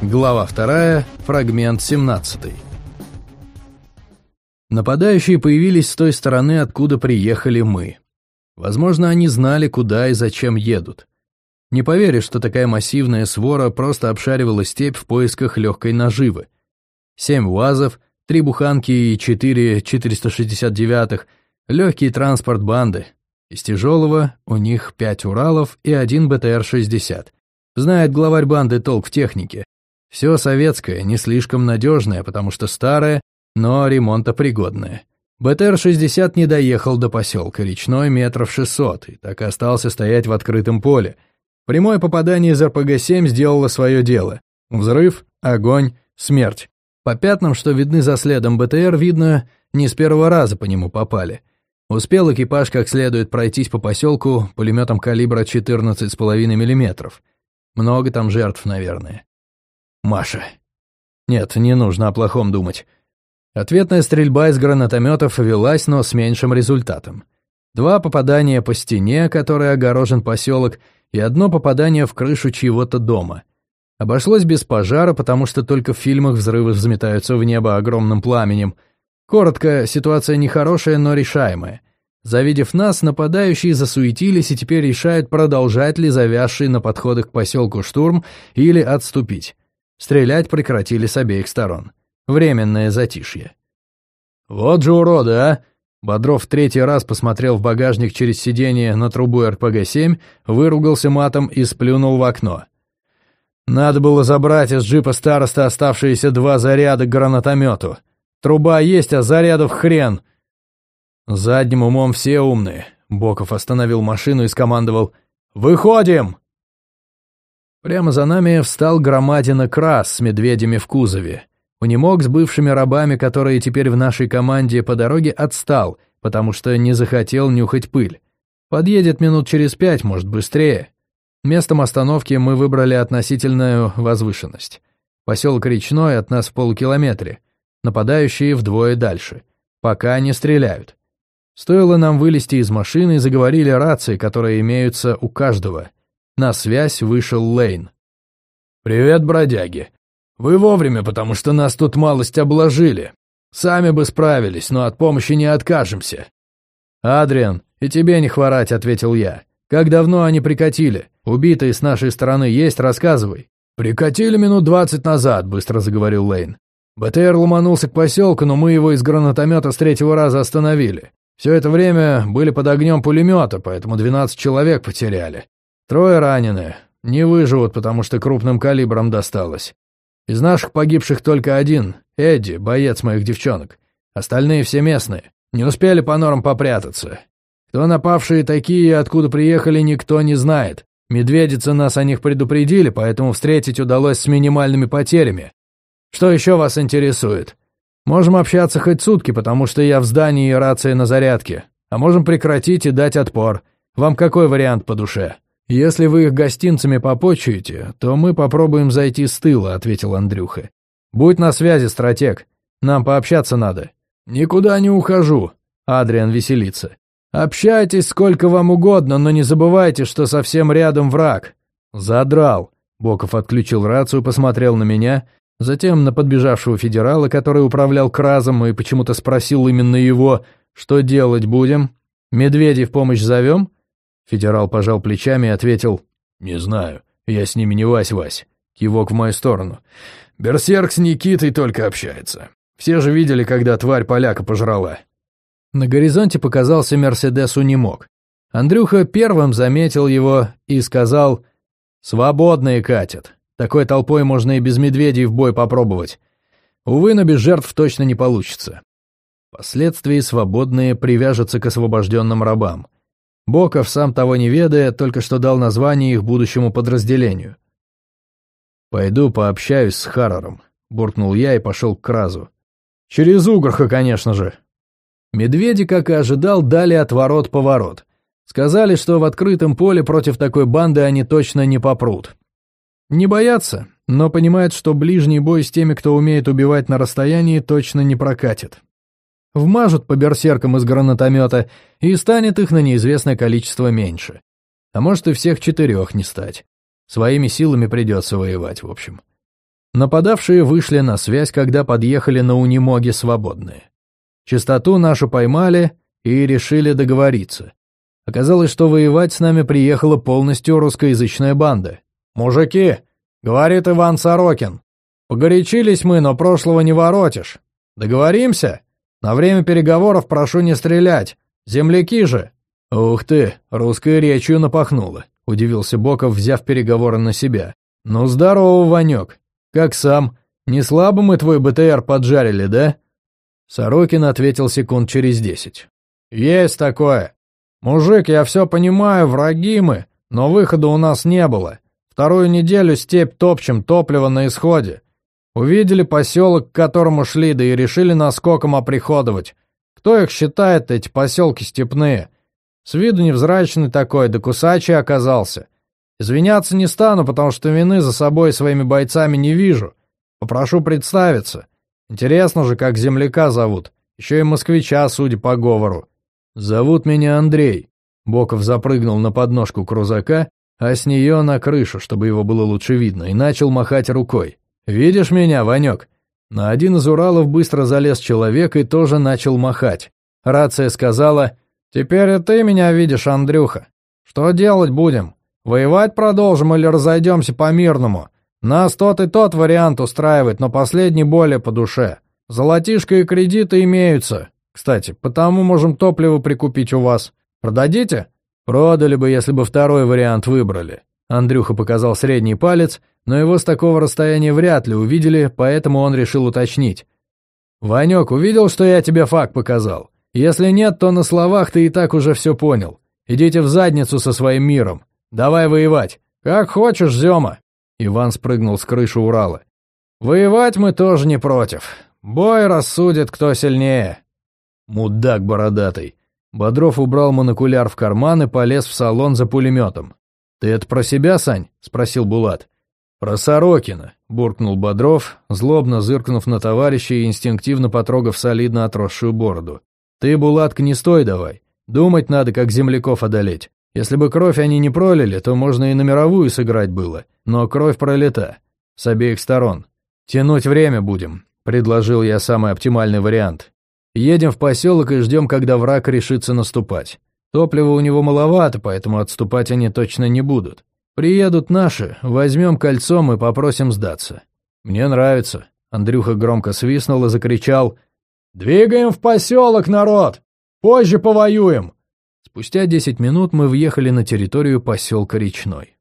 Глава 2, фрагмент 17. Нападающие появились с той стороны, откуда приехали мы. Возможно, они знали, куда и зачем едут. Не поверишь, что такая массивная свора просто обшаривала степь в поисках легкой наживы. Семь УАЗов, три буханки и четыре 469-х, легкий транспорт банды. Из тяжелого у них пять Уралов и один БТР-60. Знает главарь банды толк в технике, все советское, не слишком надежное, потому что старое, но ремонтопригодное. БТР-60 не доехал до поселка, речной метров 600, и так и остался стоять в открытом поле. Прямое попадание из РПГ-7 сделало свое дело. Взрыв, огонь, смерть. По пятнам, что видны за следом БТР, видно, не с первого раза по нему попали. Успел экипаж как следует пройтись по поселку пулеметом калибра 14,5 мм. Много там жертв, наверное. Маша. Нет, не нужно о плохом думать. Ответная стрельба из гранатометов велась, но с меньшим результатом. Два попадания по стене, которой огорожен поселок, и одно попадание в крышу чьего-то дома. Обошлось без пожара, потому что только в фильмах взрывы взметаются в небо огромным пламенем. Коротко, ситуация нехорошая, но решаемая. Завидев нас, нападающие засуетились и теперь решают, продолжать ли завязший на подходах к поселку штурм или отступить. Стрелять прекратили с обеих сторон. Временное затишье. «Вот же уроды, а!» Бодров в третий раз посмотрел в багажник через сиденье на трубу РПГ-7, выругался матом и сплюнул в окно. «Надо было забрать из джипа староста оставшиеся два заряда к гранатомету. Труба есть, а зарядов хрен!» «Задним умом все умные», — Боков остановил машину и скомандовал «Выходим!» Прямо за нами встал громадина Крас с медведями в кузове. Унемог с бывшими рабами, которые теперь в нашей команде по дороге, отстал, потому что не захотел нюхать пыль. Подъедет минут через пять, может, быстрее. Местом остановки мы выбрали относительную возвышенность. Поселок Речной от нас в полукилометре. Нападающие вдвое дальше. Пока не стреляют. Стоило нам вылезти из машины, заговорили рации, которые имеются у каждого — на связь вышел Лейн. «Привет, бродяги. Вы вовремя, потому что нас тут малость обложили. Сами бы справились, но от помощи не откажемся». «Адриан, и тебе не хворать», — ответил я. «Как давно они прикатили? Убитые с нашей стороны есть, рассказывай». «Прикатили минут двадцать назад», — быстро заговорил Лейн. БТР ломанулся к поселку, но мы его из гранатомета с третьего раза остановили. Все это время были под огнем пулемета, поэтому двенадцать человек потеряли. Трое ранены. Не выживут, потому что крупным калибром досталось. Из наших погибших только один, Эдди, боец моих девчонок. Остальные все местные. Не успели по норам попрятаться. Кто напавшие такие и откуда приехали, никто не знает. Медведицы нас о них предупредили, поэтому встретить удалось с минимальными потерями. Что еще вас интересует? Можем общаться хоть сутки, потому что я в здании и рация на зарядке. А можем прекратить и дать отпор. Вам какой вариант по душе?» «Если вы их гостинцами попочуете, то мы попробуем зайти с тыла», — ответил Андрюха. «Будь на связи, стратег. Нам пообщаться надо». «Никуда не ухожу», — Адриан веселится. «Общайтесь сколько вам угодно, но не забывайте, что совсем рядом враг». «Задрал». Боков отключил рацию, посмотрел на меня, затем на подбежавшего федерала, который управлял кразом, и почему-то спросил именно его, что делать будем. «Медведей в помощь зовем?» Федерал пожал плечами и ответил, «Не знаю, я с ними не Вась-Вась». Кивок в мою сторону. «Берсерк с Никитой только общается. Все же видели, когда тварь поляка пожрала». На горизонте показался Мерседес Унимок. Андрюха первым заметил его и сказал, «Свободные катят. Такой толпой можно и без медведей в бой попробовать. Увы, но без жертв точно не получится». Впоследствии свободные привяжутся к освобожденным рабам. Боков, сам того не ведая, только что дал название их будущему подразделению. «Пойду пообщаюсь с Харрором», — буркнул я и пошел к Кразу. «Через Угорха, конечно же». Медведи, как и ожидал, дали отворот-поворот. Сказали, что в открытом поле против такой банды они точно не попрут. Не боятся, но понимают, что ближний бой с теми, кто умеет убивать на расстоянии, точно не прокатит. Вмажут по берсеркам из гранатомета, и станет их на неизвестное количество меньше. А может и всех четырех не стать. Своими силами придется воевать, в общем. Нападавшие вышли на связь, когда подъехали на унимоги свободные. Частоту нашу поймали и решили договориться. Оказалось, что воевать с нами приехала полностью русскоязычная банда. «Мужики!» — говорит Иван Сорокин. «Погорячились мы, но прошлого не воротишь. Договоримся? На время переговоров прошу не стрелять. Земляки же!» «Ух ты, русской речью напахнуло», — удивился Боков, взяв переговоры на себя. «Ну здорово, Ванек. Как сам? Не слабо мы твой БТР поджарили, да?» Сорокин ответил секунд через десять. «Есть такое. Мужик, я все понимаю, враги мы, но выхода у нас не было. Вторую неделю степь топчем, топливо на исходе. Увидели поселок, к которому шли, да и решили наскоком оприходовать. Кто их считает, эти поселки степные? С виду невзрачный такой, да кусачий оказался. Извиняться не стану, потому что вины за собой своими бойцами не вижу. Попрошу представиться. Интересно же, как земляка зовут. Еще и москвича, судя по говору. Зовут меня Андрей. Боков запрыгнул на подножку крузака, а с нее на крышу, чтобы его было лучше видно, и начал махать рукой. «Видишь меня, Ванек?» На один из Уралов быстро залез человек и тоже начал махать. Рация сказала «Теперь и ты меня видишь, Андрюха. Что делать будем? Воевать продолжим или разойдемся по-мирному? Нас тот и тот вариант устраивает, но последний более по душе. Золотишко и кредиты имеются. Кстати, потому можем топливо прикупить у вас. Продадите? Продали бы, если бы второй вариант выбрали. Андрюха показал средний палец, но его с такого расстояния вряд ли увидели, поэтому он решил уточнить. «Ванек, увидел, что я тебе факт показал? Если нет, то на словах ты и так уже все понял. Идите в задницу со своим миром. Давай воевать. Как хочешь, Зёма. Иван спрыгнул с крыши Урала. Воевать мы тоже не против. Бой рассудит, кто сильнее. Мудак бородатый. Бодров убрал монокуляр в карман и полез в салон за пулеметом. «Ты это про себя, Сань?» — спросил Булат. «Про Сорокина», — буркнул Бодров, злобно зыркнув на товарища и инстинктивно потрогав солидно отросшую бороду. Ты, Булатка, не стой давай. Думать надо, как земляков одолеть. Если бы кровь они не пролили, то можно и на мировую сыграть было. Но кровь пролита. С обеих сторон. Тянуть время будем, предложил я самый оптимальный вариант. Едем в поселок и ждем, когда враг решится наступать. Топлива у него маловато, поэтому отступать они точно не будут. Приедут наши, возьмем кольцом и попросим сдаться. Мне нравится. Андрюха громко свистнул и закричал «Двигаем в поселок, народ! Позже повоюем!» Спустя десять минут мы въехали на территорию поселка Речной.